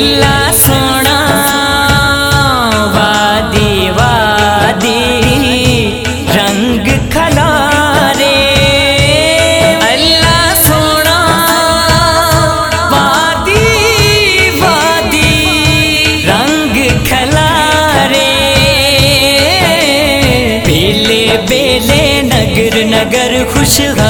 اللہ سونا وادی وادی رنگ کھلا رے اللہ سونا وادی وادی رنگ کھلا رے بیلے بیلے نگر نگر خوشحال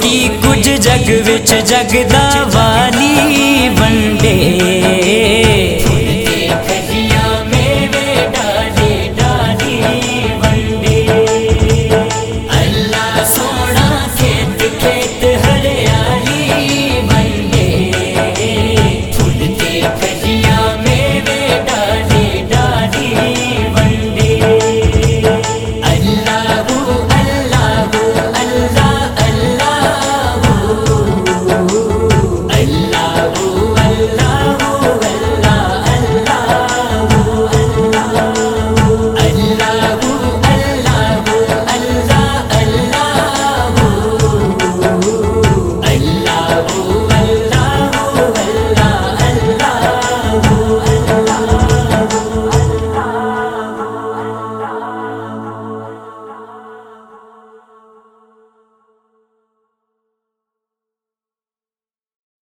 ਕੀ ਕੁਝ ਜਗ ਵਿੱਚ ਜਗਦਾ ਵਾਲੀ ਬੰਦੇ